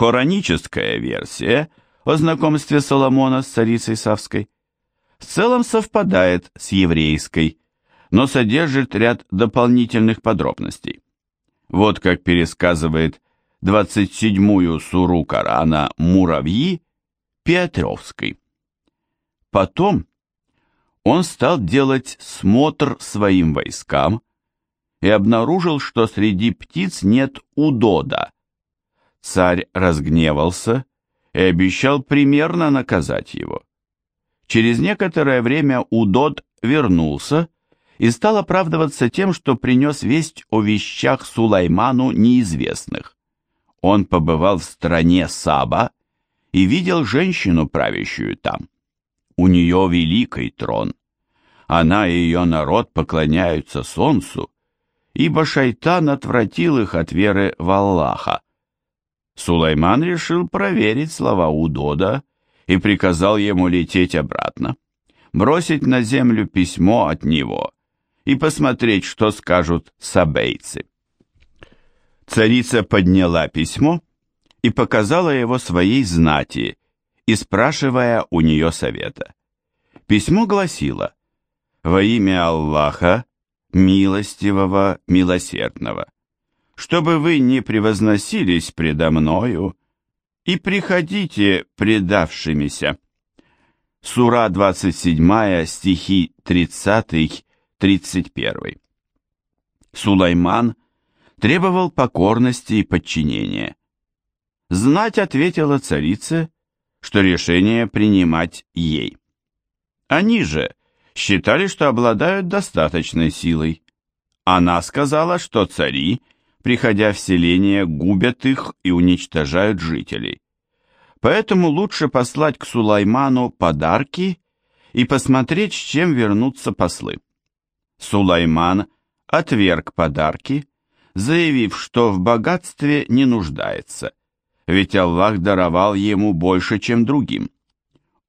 Кораническая версия о знакомстве Соломона с царицей Савской в целом совпадает с еврейской, но содержит ряд дополнительных подробностей. Вот как пересказывает 27-ю суру Корана «Муравьи» Петровской. Потом он стал делать смотр своим войскам и обнаружил, что среди птиц нет удода. Царь разгневался и обещал примерно наказать его. Через некоторое время удод вернулся и стал оправдываться тем, что принес весть о вещах Сулайману неизвестных. Он побывал в стране Саба и видел женщину, правящую там. У нее великий трон. Она и ее народ поклоняются солнцу, ибо шайтан отвратил их от веры в Аллаха. Сулайман решил проверить слова Удода и приказал ему лететь обратно, бросить на землю письмо от него и посмотреть, что скажут сабейцы. Царица подняла письмо и показала его своей знати, и спрашивая у нее совета. Письмо гласило «Во имя Аллаха, милостивого, милосердного, чтобы вы не превозносились предо мною, и приходите предавшимися». Сура 27, стихи 30-31. Сулайман требовал покорности и подчинения. Знать ответила царица, что решение принимать ей. Они же считали, что обладают достаточной силой. Она сказала, что цари, приходя в селение, губят их и уничтожают жителей. Поэтому лучше послать к Сулайману подарки и посмотреть, с чем вернутся послы. Сулайман отверг подарки, заявив, что в богатстве не нуждается, ведь Аллах даровал ему больше, чем другим.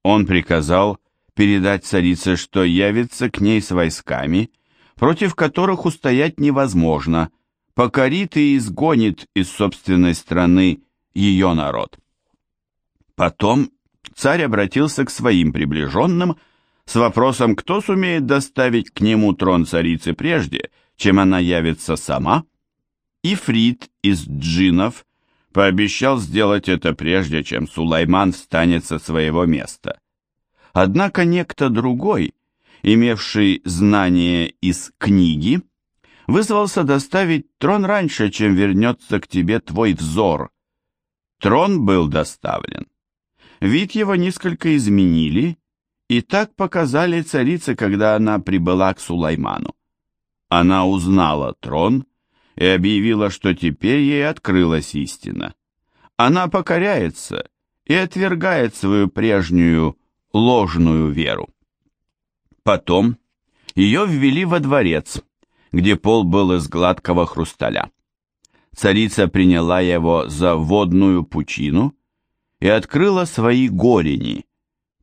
Он приказал передать царице, что явится к ней с войсками, против которых устоять невозможно, покорит и изгонит из собственной страны ее народ. Потом царь обратился к своим приближенным с вопросом, кто сумеет доставить к нему трон царицы прежде, чем она явится сама. Ифрит из джинов пообещал сделать это прежде, чем Сулайман встанет со своего места. Однако некто другой, имевший знание из книги, вызвался доставить трон раньше, чем вернется к тебе твой взор. Трон был доставлен. Вид его несколько изменили, и так показали царице, когда она прибыла к Сулайману. Она узнала трон и объявила, что теперь ей открылась истина. Она покоряется и отвергает свою прежнюю ложную веру. Потом ее ввели во дворец, где пол был из гладкого хрусталя. Царица приняла его за водную пучину и открыла свои горени,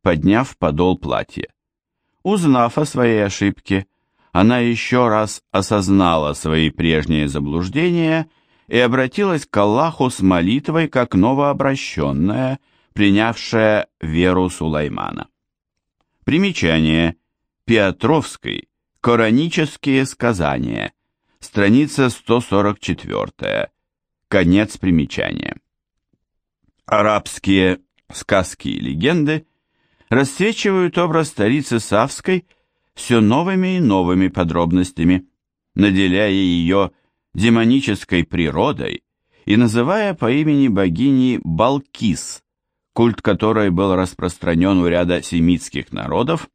подняв подол платья. Узнав о своей ошибке, она еще раз осознала свои прежние заблуждения и обратилась к Аллаху с молитвой, как новообращенная, принявшая веру Сулаймана. Примечание. Петровской. Коранические сказания. Страница 144. Конец примечания. Арабские сказки и легенды расцвечивают образ старицы Савской все новыми и новыми подробностями, наделяя ее демонической природой и называя по имени богини Балкис, культ которой был распространен у ряда семитских народов,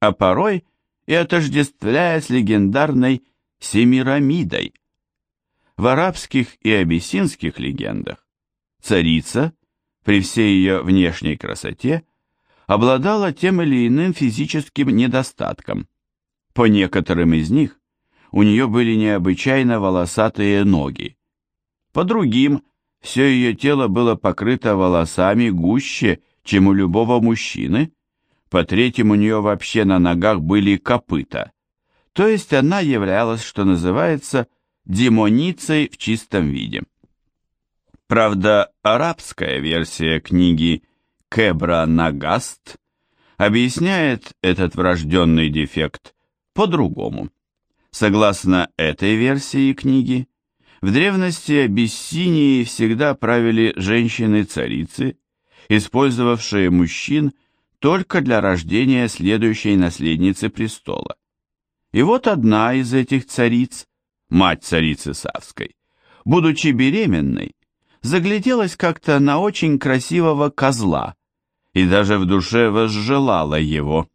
а порой и отождествляя с легендарной Семирамидой. В арабских и абиссинских легендах царица, при всей ее внешней красоте, обладала тем или иным физическим недостатком. По некоторым из них у нее были необычайно волосатые ноги. По другим – все ее тело было покрыто волосами гуще, чем у любого мужчины, по третьему у нее вообще на ногах были копыта, то есть она являлась, что называется, демоницей в чистом виде. Правда, арабская версия книги Кебра Нагаст объясняет этот врожденный дефект по-другому. Согласно этой версии книги, в древности Абиссинии всегда правили женщины-царицы, использовавшие мужчин только для рождения следующей наследницы престола. И вот одна из этих цариц, мать царицы Савской, будучи беременной, загляделась как-то на очень красивого козла и даже в душе возжелала его.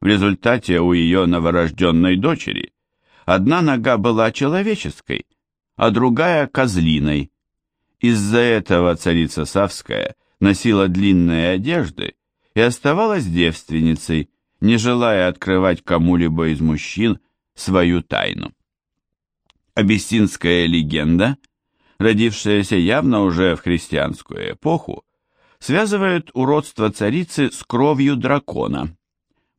В результате у ее новорожденной дочери одна нога была человеческой, а другая козлиной. Из-за этого царица Савская носила длинные одежды и оставалась девственницей, не желая открывать кому-либо из мужчин свою тайну. Абиссинская легенда, родившаяся явно уже в христианскую эпоху, связывает уродство царицы с кровью дракона.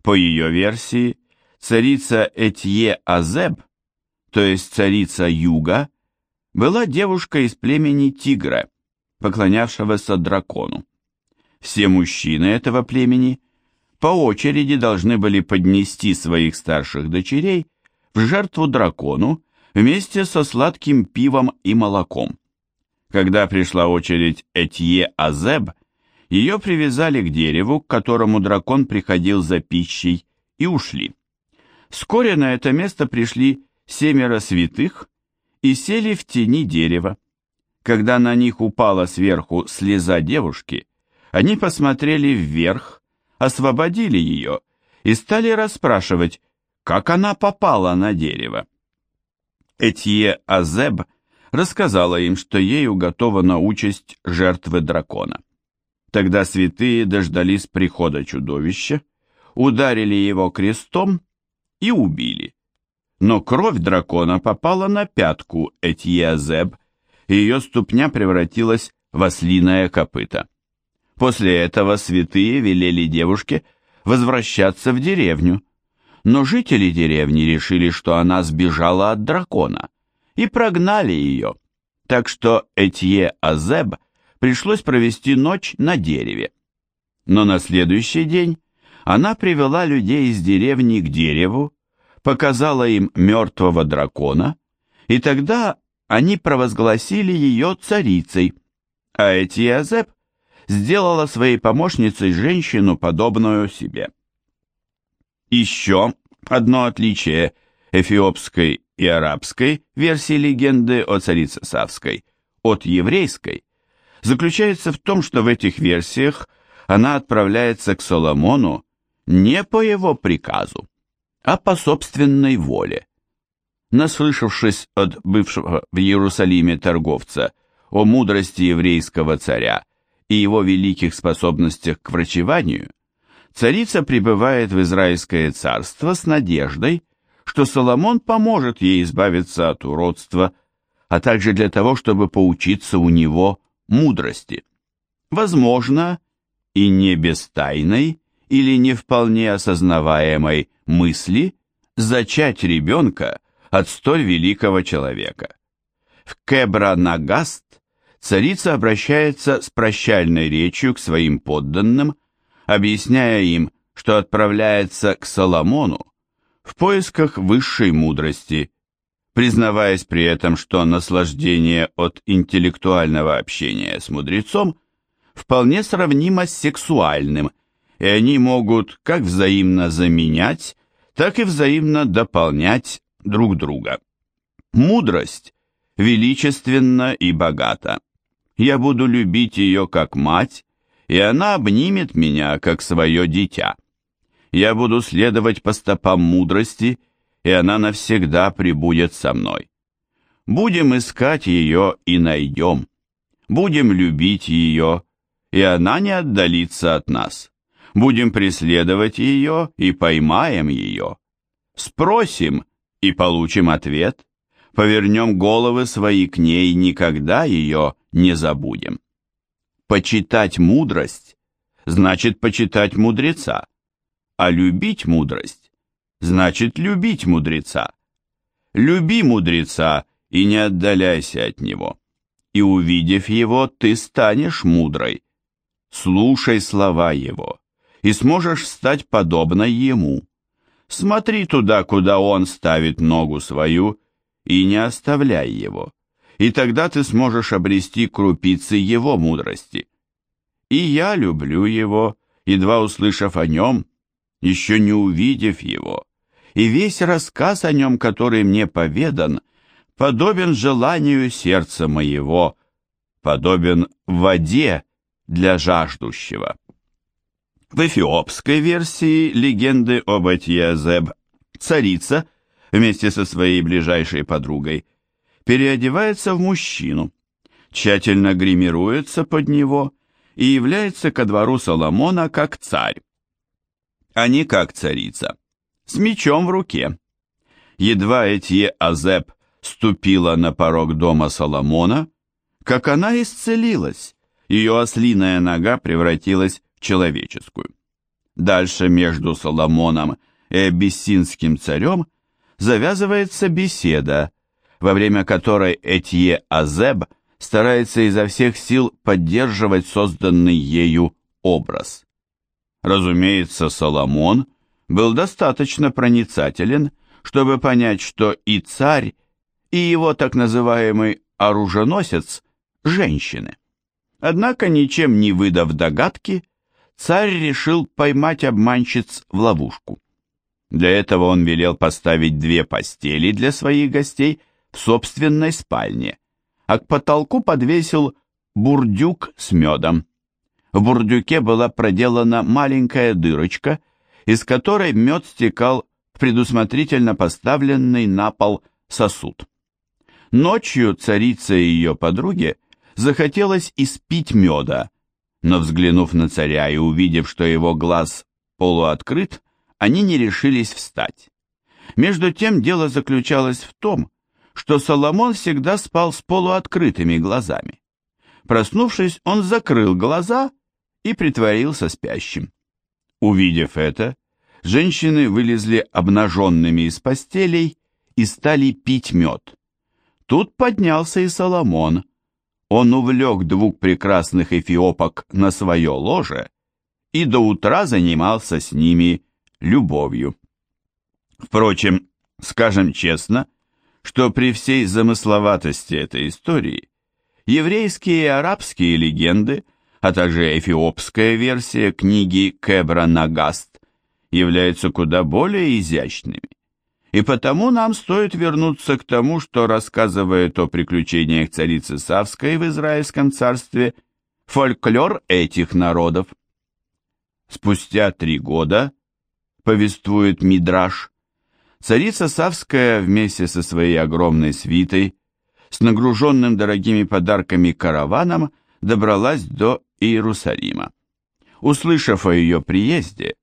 По ее версии, царица Этье Азеб, то есть царица Юга, была девушкой из племени Тигра, поклонявшегося дракону. Все мужчины этого племени по очереди должны были поднести своих старших дочерей в жертву дракону вместе со сладким пивом и молоком. Когда пришла очередь Этье Азеб, ее привязали к дереву, к которому дракон приходил за пищей, и ушли. Вскоре на это место пришли семеро святых и сели в тени дерева. Когда на них упала сверху слеза девушки, они посмотрели вверх, освободили ее и стали расспрашивать, как она попала на дерево. Этье Азеб рассказала им, что ей уготована участь жертвы дракона. Тогда святые дождались прихода чудовища, ударили его крестом и убили. Но кровь дракона попала на пятку Этье Азеб, и ее ступня превратилась в ослиное копыто. После этого святые велели девушке возвращаться в деревню, но жители деревни решили, что она сбежала от дракона, и прогнали ее, так что Этье Азеб пришлось провести ночь на дереве. Но на следующий день она привела людей из деревни к дереву, показала им мертвого дракона, и тогда они провозгласили ее царицей, а Этье Азеб сделала своей помощницей женщину, подобную себе. Еще одно отличие эфиопской и арабской версии легенды о царице Савской от еврейской заключается в том, что в этих версиях она отправляется к Соломону не по его приказу, а по собственной воле. Наслышавшись от бывшего в Иерусалиме торговца о мудрости еврейского царя и его великих способностях к врачеванию, царица прибывает в Израильское царство с надеждой, что Соломон поможет ей избавиться от уродства, а также для того, чтобы поучиться у него мудрости. Возможно, и не без тайной или не вполне осознаваемой мысли зачать ребенка от столь великого человека. В Кебра-Нагаст царица обращается с прощальной речью к своим подданным, объясняя им, что отправляется к Соломону в поисках высшей мудрости, признаваясь при этом, что наслаждение от интеллектуального общения с мудрецом вполне сравнимо с сексуальным, и они могут как взаимно заменять, так и взаимно дополнять друг друга. Мудрость величественна и богата. Я буду любить ее как мать, и она обнимет меня как свое дитя. Я буду следовать по стопам мудрости, и она навсегда прибудет со мной. Будем искать ее и найдем. Будем любить ее, и она не отдалится от нас. Будем преследовать ее и поймаем ее. Спросим и получим ответ повернем головы свои к ней, никогда ее не забудем. Почитать мудрость значит почитать мудреца, а любить мудрость значит любить мудреца. Люби мудреца и не отдаляйся от него. и увидев его, ты станешь мудрой. Слушай слова его, и сможешь стать подобной ему. Смотри туда, куда он ставит ногу свою, и не оставляй его, и тогда ты сможешь обрести крупицы его мудрости. И я люблю его, едва услышав о нем, еще не увидев его, и весь рассказ о нем, который мне поведан, подобен желанию сердца моего, подобен воде для жаждущего. В эфиопской версии легенды об Этьезеб царица вместе со своей ближайшей подругой переодевается в мужчину, тщательно гримируется под него и является ко двору Соломона как царь, а не как царица, с мечом в руке. Едва Этье Азеб ступила на порог дома Соломона, как она исцелилась, ее ослиная нога превратилась в человеческую. Дальше между Соломоном и абиссинским царем завязывается беседа, во время которой Этье Азеб старается изо всех сил поддерживать созданный ею образ. Разумеется, Соломон был достаточно проницателен, чтобы понять, что и царь, и его так называемый оруженосец – женщины. Однако, ничем не выдав догадки, царь решил поймать обманщиц в ловушку. Для этого он велел поставить две постели для своих гостей в собственной спальне, а к потолку подвесил бурдюк с медом. В бурдюке была проделана маленькая дырочка, из которой мед стекал в предусмотрительно поставленный на пол сосуд. Ночью царице и ее подруге захотелось испить меда, но, взглянув на царя и увидев, что его глаз полуоткрыт, они не решились встать. Между тем дело заключалось в том, что Соломон всегда спал с полуоткрытыми глазами. Проснувшись, он закрыл глаза и притворился спящим. Увидев это, женщины вылезли обнаженными из постелей и стали пить мед. Тут поднялся и Соломон. Он увлек двух прекрасных эфиопок на свое ложе и до утра занимался с ними любовью. Впрочем, скажем честно, что при всей замысловатости этой истории еврейские и арабские легенды, а также эфиопская версия книги Кебра Нагаст являются куда более изящными. И потому нам стоит вернуться к тому, что рассказывает о приключениях царицы Савской в Израильском царстве фольклор этих народов. Спустя три года, повествует Мидраш, царица Савская вместе со своей огромной свитой с нагруженным дорогими подарками караваном добралась до Иерусалима. Услышав о ее приезде,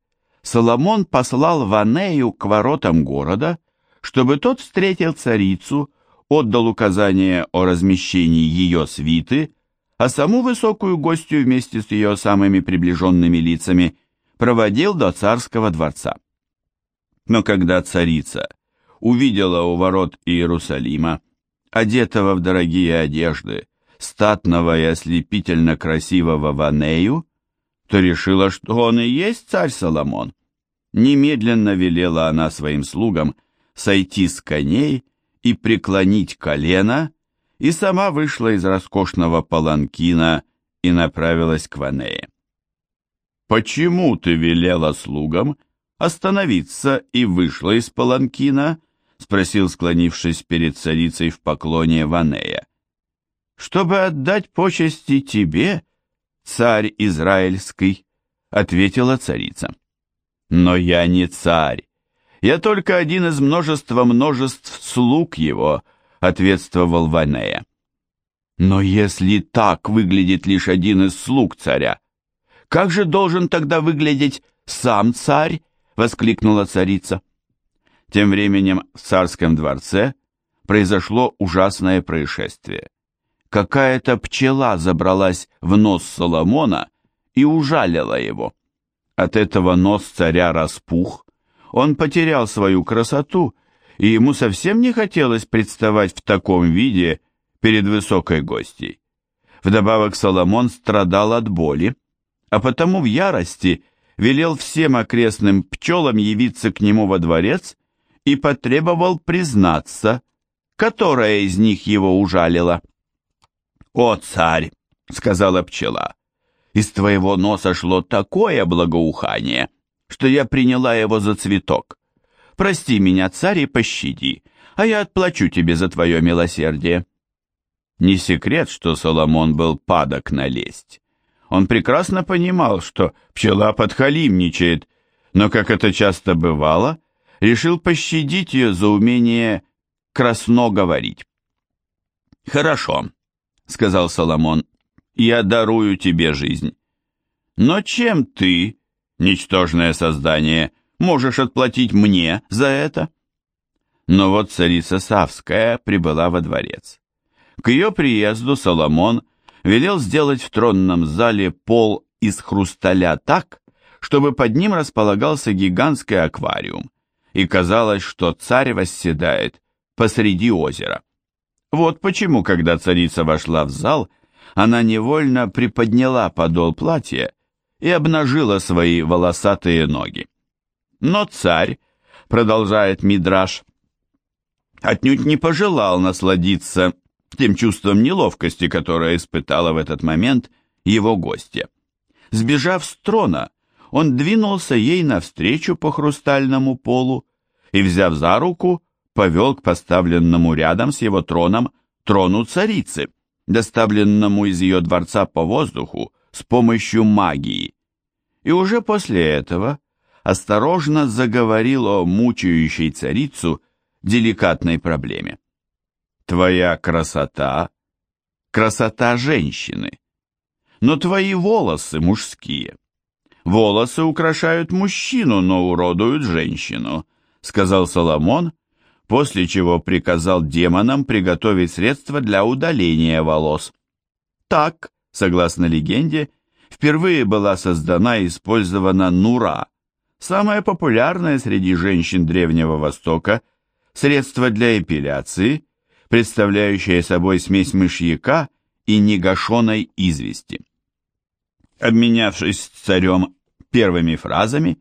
Соломон послал Ванею к воротам города, чтобы тот встретил царицу, отдал указание о размещении ее свиты, а саму высокую гостью вместе с ее самыми приближенными лицами проводил до царского дворца. Но когда царица увидела у ворот Иерусалима, одетого в дорогие одежды, статного и ослепительно красивого Ванею, то решила, что он и есть царь Соломон. Немедленно велела она своим слугам сойти с коней и преклонить колено, и сама вышла из роскошного паланкина и направилась к Ванее. «Почему ты велела слугам остановиться и вышла из паланкина?» — спросил, склонившись перед царицей в поклоне Ванея. «Чтобы отдать почести тебе, царь Израильский», — ответила царица. «Но я не царь. Я только один из множества множеств слуг его», — ответствовал Ванея. «Но если так выглядит лишь один из слуг царя, как же должен тогда выглядеть сам царь?» — воскликнула царица. Тем временем в царском дворце произошло ужасное происшествие какая-то пчела забралась в нос Соломона и ужалила его. От этого нос царя распух, он потерял свою красоту, и ему совсем не хотелось представать в таком виде перед высокой гостьей. Вдобавок Соломон страдал от боли, а потому в ярости велел всем окрестным пчелам явиться к нему во дворец и потребовал признаться, которая из них его ужалила. «О, царь!» — сказала пчела. «Из твоего носа шло такое благоухание, что я приняла его за цветок. Прости меня, царь, и пощади, а я отплачу тебе за твое милосердие». Не секрет, что Соломон был падок на лесть. Он прекрасно понимал, что пчела подхалимничает, но, как это часто бывало, решил пощадить ее за умение красно говорить. «Хорошо», — сказал Соломон, — «я дарую тебе жизнь. Но чем ты, ничтожное создание, можешь отплатить мне за это?» Но вот царица Савская прибыла во дворец. К ее приезду Соломон велел сделать в тронном зале пол из хрусталя так, чтобы под ним располагался гигантский аквариум, и казалось, что царь восседает посреди озера. Вот почему, когда царица вошла в зал, она невольно приподняла подол платья и обнажила свои волосатые ноги. Но царь, продолжает Мидраш, отнюдь не пожелал насладиться тем чувством неловкости, которое испытала в этот момент его гостья. Сбежав с трона, он двинулся ей навстречу по хрустальному полу и, взяв за руку, повел к поставленному рядом с его троном трону царицы, доставленному из ее дворца по воздуху с помощью магии. И уже после этого осторожно заговорил о мучающей царицу деликатной проблеме. «Твоя красота — красота женщины, но твои волосы мужские. Волосы украшают мужчину, но уродуют женщину», — сказал Соломон, — после чего приказал демонам приготовить средства для удаления волос. Так, согласно легенде, впервые была создана и использована нура, самое популярное среди женщин Древнего Востока средство для эпиляции, представляющее собой смесь мышьяка и негашенной извести. Обменявшись с царем первыми фразами,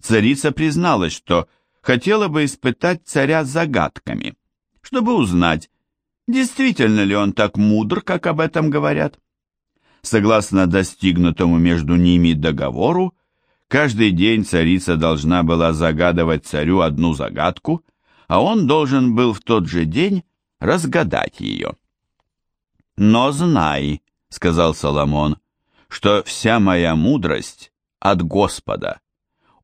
царица призналась, что хотела бы испытать царя загадками, чтобы узнать, действительно ли он так мудр, как об этом говорят. Согласно достигнутому между ними договору, каждый день царица должна была загадывать царю одну загадку, а он должен был в тот же день разгадать ее. «Но знай», — сказал Соломон, — «что вся моя мудрость от Господа,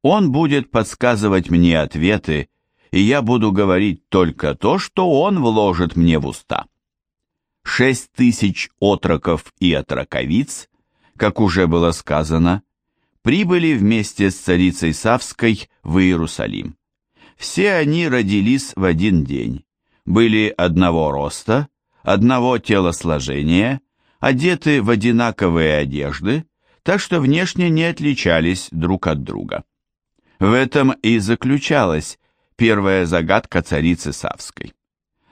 он будет подсказывать мне ответы, и я буду говорить только то, что он вложит мне в уста. Шесть тысяч отроков и отроковиц, как уже было сказано, прибыли вместе с царицей Савской в Иерусалим. Все они родились в один день, были одного роста, одного телосложения, одеты в одинаковые одежды, так что внешне не отличались друг от друга. В этом и заключалась первая загадка царицы Савской.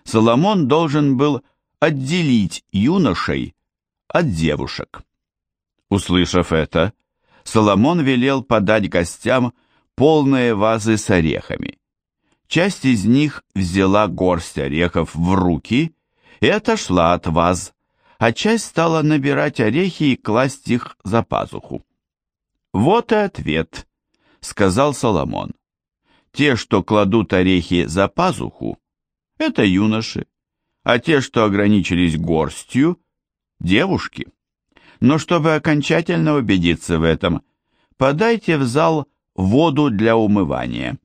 Соломон должен был отделить юношей от девушек. Услышав это, Соломон велел подать гостям полные вазы с орехами. Часть из них взяла горсть орехов в руки и отошла от ваз, а часть стала набирать орехи и класть их за пазуху. Вот и ответ сказал Соломон. Те, что кладут орехи за пазуху, это юноши, а те, что ограничились горстью, девушки. Но чтобы окончательно убедиться в этом, подайте в зал воду для умывания.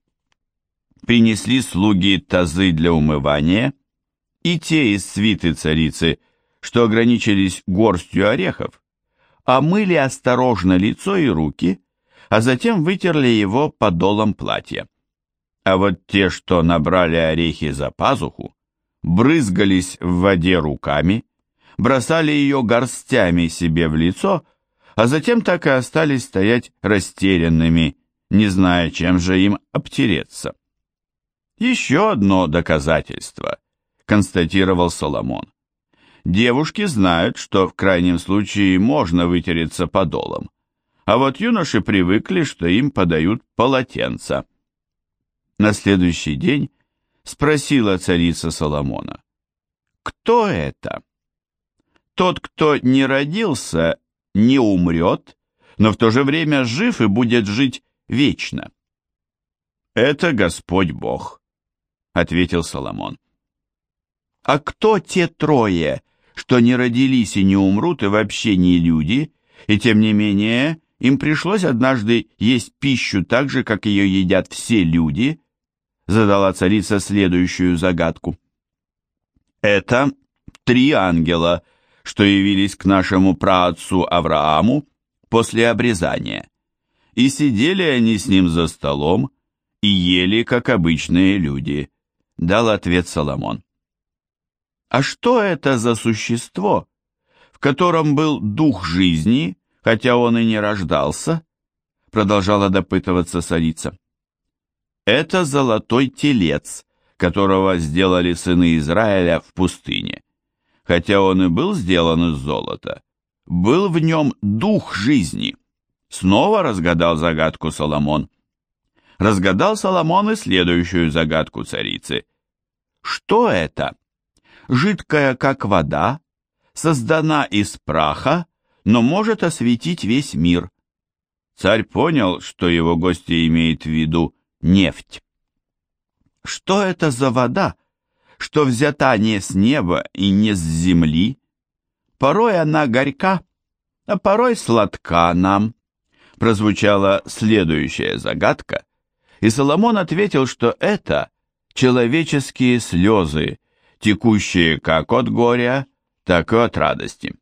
Принесли слуги тазы для умывания, и те из свиты царицы, что ограничились горстью орехов, омыли осторожно лицо и руки, а затем вытерли его подолом платья. А вот те, что набрали орехи за пазуху, брызгались в воде руками, бросали ее горстями себе в лицо, а затем так и остались стоять растерянными, не зная, чем же им обтереться. Еще одно доказательство, констатировал Соломон. Девушки знают, что в крайнем случае можно вытереться подолом, а вот юноши привыкли, что им подают полотенца. На следующий день спросила царица Соломона, «Кто это?» «Тот, кто не родился, не умрет, но в то же время жив и будет жить вечно». «Это Господь Бог», — ответил Соломон. «А кто те трое, что не родились и не умрут, и вообще не люди, и тем не менее им пришлось однажды есть пищу так же, как ее едят все люди?» Задала царица следующую загадку. «Это три ангела, что явились к нашему праотцу Аврааму после обрезания. И сидели они с ним за столом и ели, как обычные люди», — дал ответ Соломон. А что это за существо, в котором был дух жизни, хотя он и не рождался? Продолжала допытываться царица. Это золотой телец, которого сделали сыны Израиля в пустыне. Хотя он и был сделан из золота, был в нем дух жизни. Снова разгадал загадку Соломон. Разгадал Соломон и следующую загадку царицы. Что это? жидкая как вода, создана из праха, но может осветить весь мир. Царь понял, что его гости имеет в виду нефть. Что это за вода, что взята не с неба и не с земли? Порой она горька, а порой сладка нам. Прозвучала следующая загадка, и Соломон ответил, что это человеческие слезы, текущие как от горя, так и от радости.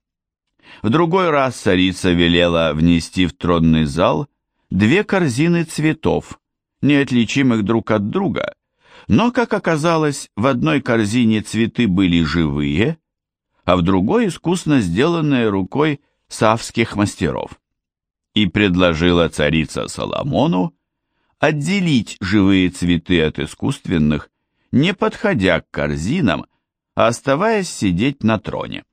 В другой раз царица велела внести в тронный зал две корзины цветов, неотличимых друг от друга, но, как оказалось, в одной корзине цветы были живые, а в другой искусно сделанные рукой савских мастеров. И предложила царица Соломону отделить живые цветы от искусственных не подходя к корзинам, а оставаясь сидеть на троне.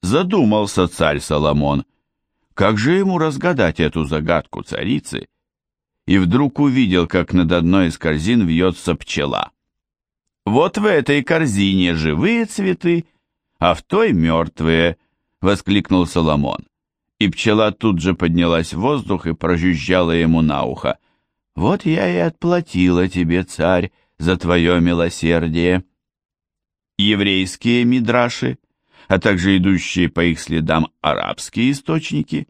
Задумался царь Соломон, как же ему разгадать эту загадку царицы, и вдруг увидел, как над одной из корзин вьется пчела. «Вот в этой корзине живые цветы, а в той мертвые», — воскликнул Соломон. И пчела тут же поднялась в воздух и прожужжала ему на ухо. «Вот я и отплатила тебе, царь, за твое милосердие. Еврейские мидраши, а также идущие по их следам арабские источники,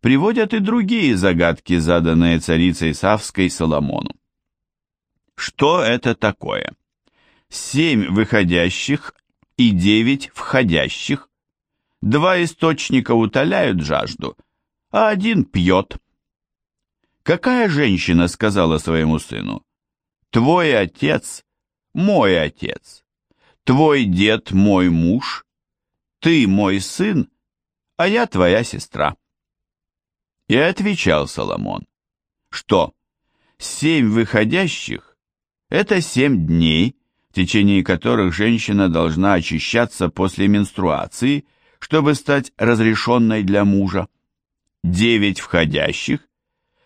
приводят и другие загадки, заданные царицей Савской Соломону. Что это такое? Семь выходящих и девять входящих. Два источника утоляют жажду, а один пьет. Какая женщина сказала своему сыну, Твой отец – мой отец, твой дед – мой муж, ты мой сын, а я твоя сестра. И отвечал Соломон, что семь выходящих – это семь дней, в течение которых женщина должна очищаться после менструации, чтобы стать разрешенной для мужа. Девять входящих –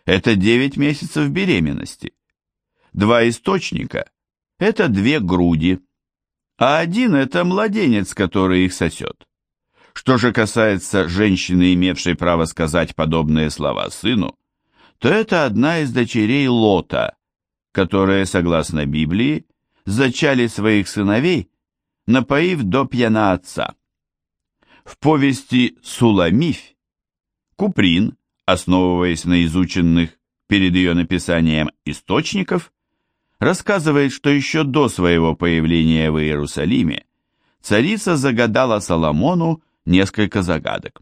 это девять месяцев беременности. Два источника – это две груди, а один – это младенец, который их сосет. Что же касается женщины, имевшей право сказать подобные слова сыну, то это одна из дочерей Лота, которые, согласно Библии, зачали своих сыновей, напоив до пьяна отца. В повести «Суламифь» Куприн, основываясь на изученных перед ее написанием источников, рассказывает, что еще до своего появления в Иерусалиме царица загадала Соломону несколько загадок.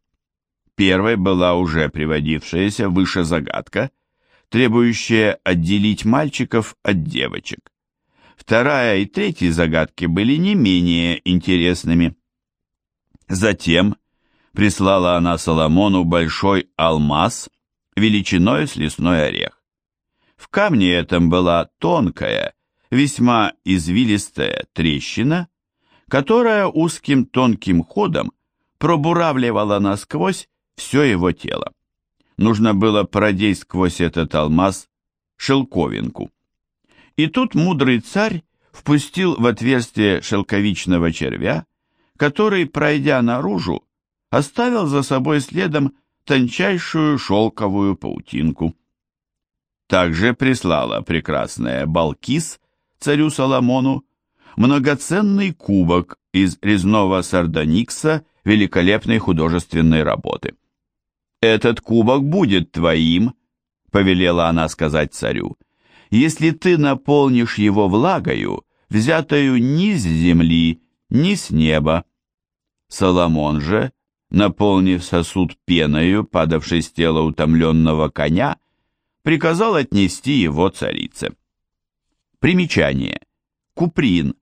Первой была уже приводившаяся выше загадка, требующая отделить мальчиков от девочек. Вторая и третья загадки были не менее интересными. Затем прислала она Соломону большой алмаз величиной с лесной орех. В камне этом была тонкая, весьма извилистая трещина, которая узким тонким ходом пробуравливала насквозь все его тело. Нужно было продеть сквозь этот алмаз шелковинку. И тут мудрый царь впустил в отверстие шелковичного червя, который, пройдя наружу, оставил за собой следом тончайшую шелковую паутинку. Также прислала прекрасная Балкис царю Соломону многоценный кубок из резного сардоникса великолепной художественной работы. «Этот кубок будет твоим», — повелела она сказать царю, «если ты наполнишь его влагою, взятою ни с земли, ни с неба». Соломон же, наполнив сосуд пеною, падавшей с тела утомленного коня, приказал отнести его царице. Примечание. Куприн.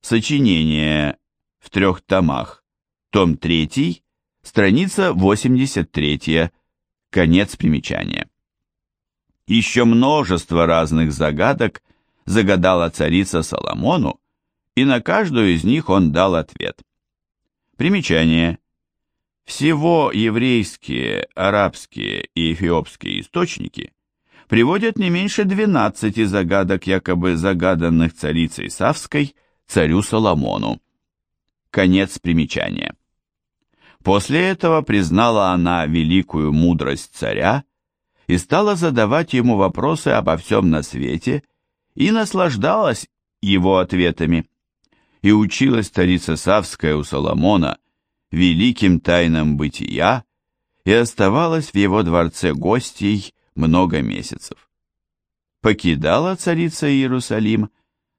Сочинение в трех томах. Том 3, страница 83, конец примечания. Еще множество разных загадок загадала царица Соломону, и на каждую из них он дал ответ. Примечание. Всего еврейские, арабские и эфиопские источники приводят не меньше 12 загадок, якобы загаданных царицей Савской царю Соломону. Конец примечания. После этого признала она великую мудрость царя и стала задавать ему вопросы обо всем на свете и наслаждалась его ответами. И училась царица Савская у Соломона великим тайнам бытия и оставалась в его дворце гостей много месяцев. Покидала царица Иерусалим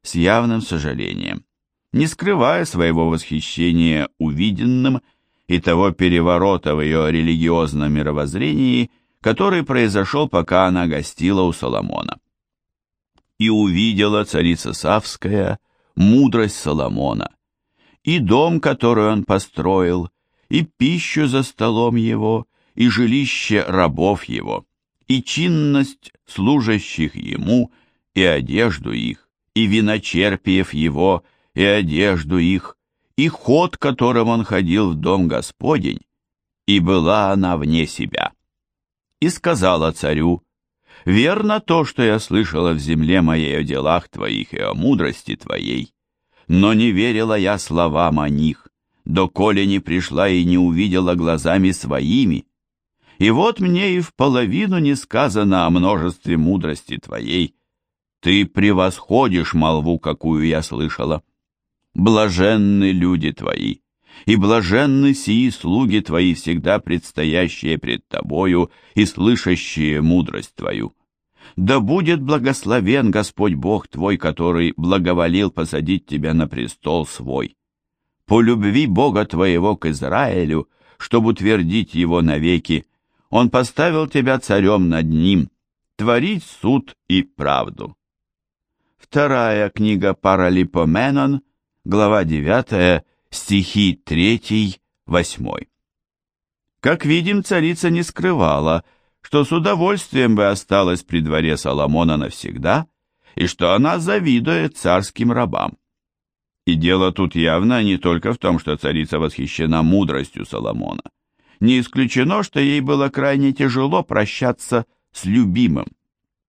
с явным сожалением, не скрывая своего восхищения увиденным и того переворота в ее религиозном мировоззрении, который произошел, пока она гостила у Соломона. И увидела царица Савская мудрость Соломона, и дом, который он построил, и пищу за столом его, и жилище рабов его и чинность служащих ему, и одежду их, и виночерпиев его, и одежду их, и ход, которым он ходил в дом Господень, и была она вне себя. И сказала царю, «Верно то, что я слышала в земле моей о делах твоих и о мудрости твоей, но не верила я словам о них, доколе не пришла и не увидела глазами своими, и вот мне и в половину не сказано о множестве мудрости твоей. Ты превосходишь молву, какую я слышала. Блаженны люди твои, и блаженны сии слуги твои, всегда предстоящие пред тобою и слышащие мудрость твою. Да будет благословен Господь Бог твой, который благоволил посадить тебя на престол свой. По любви Бога твоего к Израилю, чтобы утвердить его навеки, он поставил тебя царем над ним, творить суд и правду. Вторая книга Паралипоменон, глава 9, стихи 3-8. Как видим, царица не скрывала, что с удовольствием бы осталась при дворе Соломона навсегда, и что она завидует царским рабам. И дело тут явно не только в том, что царица восхищена мудростью Соломона. Не исключено, что ей было крайне тяжело прощаться с любимым.